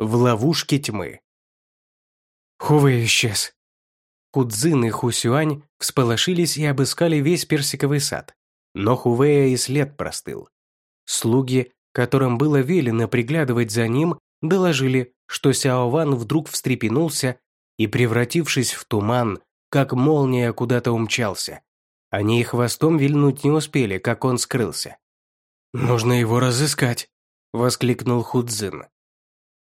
в ловушке тьмы. Хувей исчез. Худзин и Хусюань всполошились и обыскали весь персиковый сад. Но Хувея и след простыл. Слуги, которым было велено приглядывать за ним, доложили, что Сяо Ван вдруг встрепенулся и, превратившись в туман, как молния куда-то умчался. Они и хвостом вильнуть не успели, как он скрылся. «Нужно его разыскать», — воскликнул Худзин.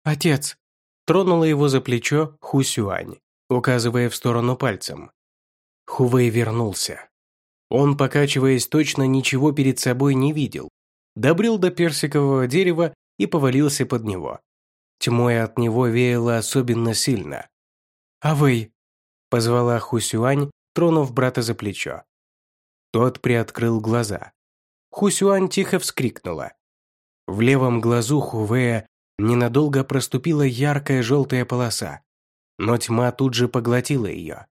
«Отец!» — тронула его за плечо Хусюань, указывая в сторону пальцем. Хувей вернулся. Он, покачиваясь, точно ничего перед собой не видел. Добрел до персикового дерева и повалился под него. Тьмой от него веяло особенно сильно. «Авэй!» – позвала Хусюань, тронув брата за плечо. Тот приоткрыл глаза. Хусюань тихо вскрикнула. В левом глазу Хувея ненадолго проступила яркая желтая полоса, но тьма тут же поглотила ее.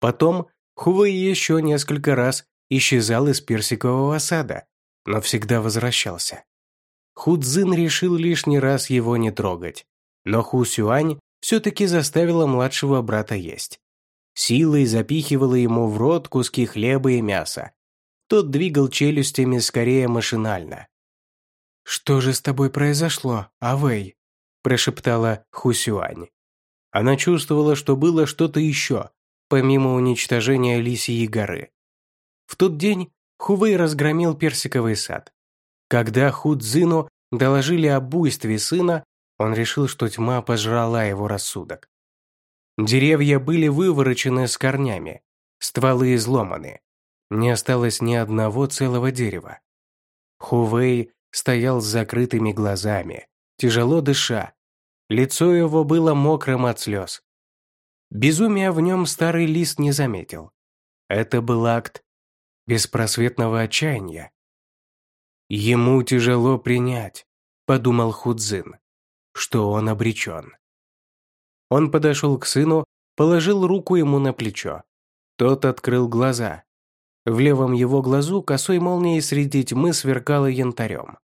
Потом Хувей еще несколько раз исчезал из персикового сада, но всегда возвращался. Худзин решил лишний раз его не трогать, но Ху Сюань все-таки заставила младшего брата есть. Силой запихивала ему в рот куски хлеба и мяса. Тот двигал челюстями скорее машинально. «Что же с тобой произошло, Авэй?» – прошептала Хусюань. Она чувствовала, что было что-то еще, помимо уничтожения Лисьей горы. В тот день Хувей разгромил персиковый сад. Когда Худзину доложили об буйстве сына, он решил, что тьма пожрала его рассудок. Деревья были выворочены с корнями, стволы изломаны. Не осталось ни одного целого дерева. Хувей стоял с закрытыми глазами, тяжело дыша. Лицо его было мокрым от слез. Безумия в нем старый лист не заметил. Это был акт беспросветного отчаяния. Ему тяжело принять, подумал Худзин, что он обречен. Он подошел к сыну, положил руку ему на плечо. Тот открыл глаза. В левом его глазу косой молнией среди тьмы сверкала янтарем.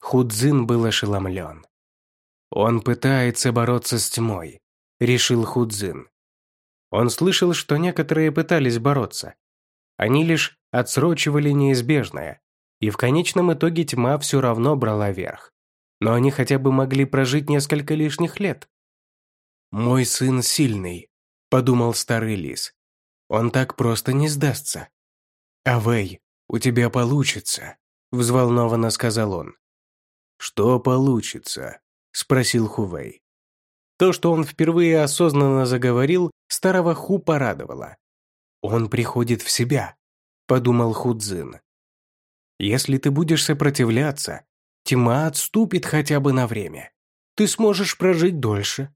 Худзин был ошеломлен. Он пытается бороться с тьмой, решил Худзин. Он слышал, что некоторые пытались бороться. Они лишь отсрочивали неизбежное, и в конечном итоге тьма все равно брала верх. Но они хотя бы могли прожить несколько лишних лет. «Мой сын сильный», — подумал старый лис. «Он так просто не сдастся». «Авей, у тебя получится», — взволнованно сказал он. «Что получится?» — спросил Хувей. То, что он впервые осознанно заговорил, старого Ху порадовало. «Он приходит в себя», — подумал Худзин. «Если ты будешь сопротивляться, тьма отступит хотя бы на время. Ты сможешь прожить дольше».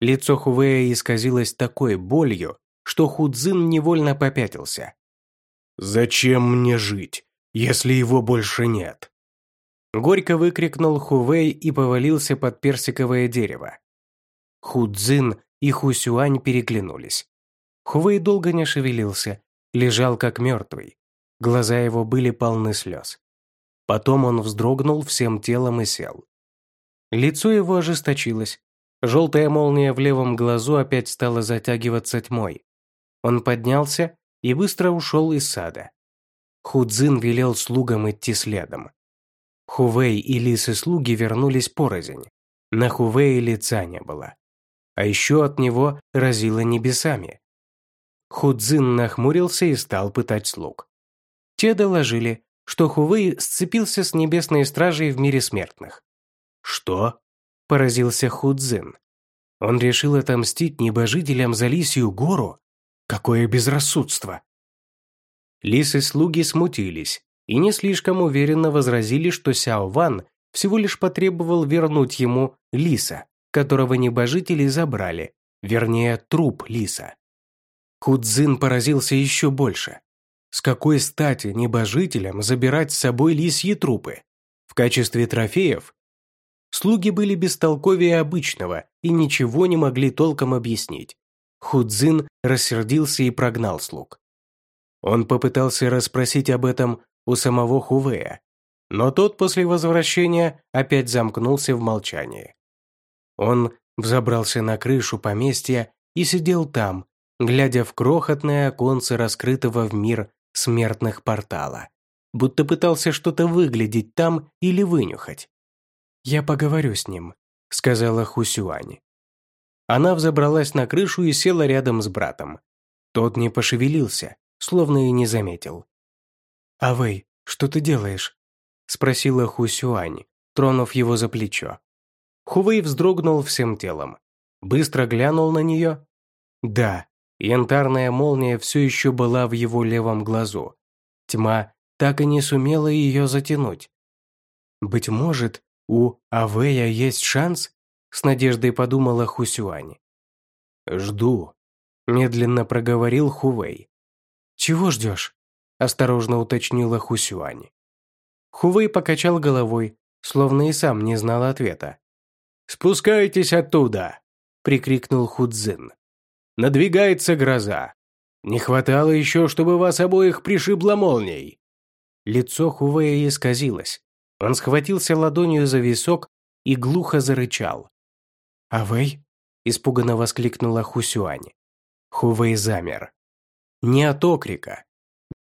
Лицо Хувея исказилось такой болью, что Худзин невольно попятился. «Зачем мне жить, если его больше нет?» Горько выкрикнул Хувей и повалился под персиковое дерево. Худзин и Хусюань переглянулись. Хувей долго не шевелился, лежал как мертвый. Глаза его были полны слез. Потом он вздрогнул всем телом и сел. Лицо его ожесточилось. Желтая молния в левом глазу опять стала затягиваться тьмой. Он поднялся и быстро ушел из сада. Худзин велел слугам идти следом. Хувей и лисы-слуги вернулись порознь. На Хувее лица не было. А еще от него разило небесами. Худзин нахмурился и стал пытать слуг. Те доложили, что Хувей сцепился с небесной стражей в мире смертных. «Что?» – поразился Худзин. Он решил отомстить небожителям за Лисью гору? Какое безрассудство! Лисы-слуги смутились и не слишком уверенно возразили, что Сяо Ван всего лишь потребовал вернуть ему лиса, которого небожители забрали, вернее, труп лиса. Худзин поразился еще больше. С какой стати небожителям забирать с собой лисьи трупы? В качестве трофеев? Слуги были бестолковее обычного и ничего не могли толком объяснить. Худзин рассердился и прогнал слуг. Он попытался расспросить об этом у самого Хувея, но тот после возвращения опять замкнулся в молчании. Он взобрался на крышу поместья и сидел там, глядя в крохотное оконце раскрытого в мир смертных портала, будто пытался что-то выглядеть там или вынюхать. «Я поговорю с ним», — сказала Хусюань. Она взобралась на крышу и села рядом с братом. Тот не пошевелился, словно и не заметил. «А вы, что ты делаешь?» – спросила Хусюань, тронув его за плечо. Хувей вздрогнул всем телом. Быстро глянул на нее. Да, янтарная молния все еще была в его левом глазу. Тьма так и не сумела ее затянуть. «Быть может, у Авея есть шанс?» – с надеждой подумала Хусюань. «Жду», – медленно проговорил Хувей. «Чего ждешь?» – осторожно уточнила Хусюань. Хувей покачал головой, словно и сам не знал ответа. «Спускайтесь оттуда!» – прикрикнул Худзин. «Надвигается гроза. Не хватало еще, чтобы вас обоих пришибло молнией». Лицо Хувея исказилось. Он схватился ладонью за висок и глухо зарычал. «Авэй?» – испуганно воскликнула Хусюань. Хувей замер. Не от окрика,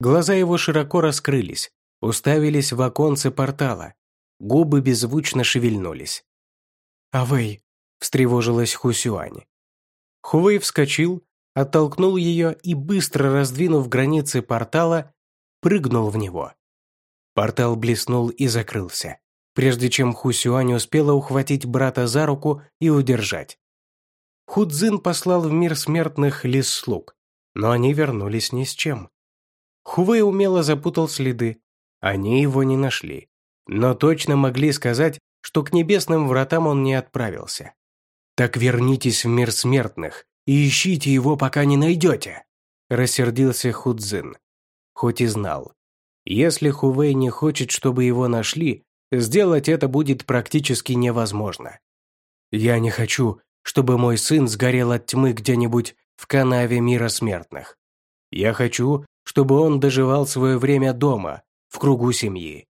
Глаза его широко раскрылись, уставились в оконце портала. Губы беззвучно шевельнулись. «Авэй!» – встревожилась Хусюань. Хувей вскочил, оттолкнул ее и, быстро раздвинув границы портала, прыгнул в него. Портал блеснул и закрылся, прежде чем Хусюань успела ухватить брата за руку и удержать. Худзин послал в мир смертных лис слуг, но они вернулись ни с чем. Хувей умело запутал следы. Они его не нашли. Но точно могли сказать, что к небесным вратам он не отправился. «Так вернитесь в мир смертных и ищите его, пока не найдете», рассердился Худзин. Хоть и знал. Если Хувей не хочет, чтобы его нашли, сделать это будет практически невозможно. «Я не хочу, чтобы мой сын сгорел от тьмы где-нибудь в канаве мира смертных. Я хочу, чтобы он доживал свое время дома, в кругу семьи.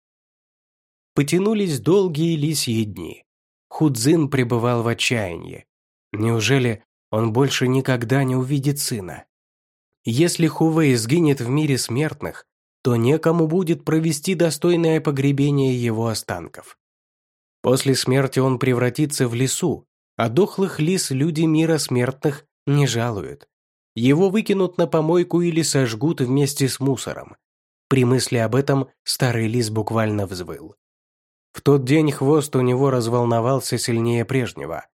Потянулись долгие лисьи дни. Худзин пребывал в отчаянии. Неужели он больше никогда не увидит сына? Если Хувей сгинет в мире смертных, то некому будет провести достойное погребение его останков. После смерти он превратится в лесу, а дохлых лис люди мира смертных не жалуют. Его выкинут на помойку или сожгут вместе с мусором. При мысли об этом старый лис буквально взвыл. В тот день хвост у него разволновался сильнее прежнего.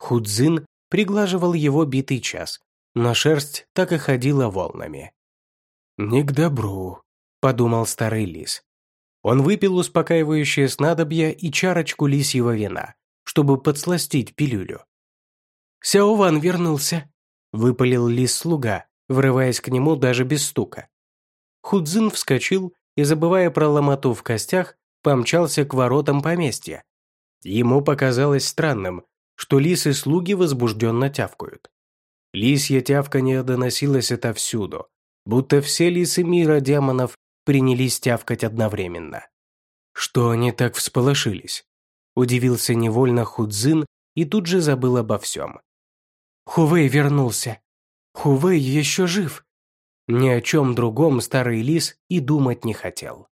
Худзин приглаживал его битый час, но шерсть так и ходила волнами. «Не к добру», – подумал старый лис. Он выпил успокаивающее снадобье и чарочку лисьего вина, чтобы подсластить пилюлю. «Сяован вернулся», выпалил лис-слуга, врываясь к нему даже без стука. Худзин вскочил и, забывая про ломоту в костях, помчался к воротам поместья. Ему показалось странным, что лисы-слуги возбужденно тявкают. Лисья тявканье доносилось отовсюду, будто все лисы мира демонов принялись тявкать одновременно. Что они так всполошились? Удивился невольно Худзин и тут же забыл обо всем. Хувей вернулся. Хувей еще жив. Ни о чем другом старый лис и думать не хотел.